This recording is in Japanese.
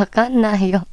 わかんないよ。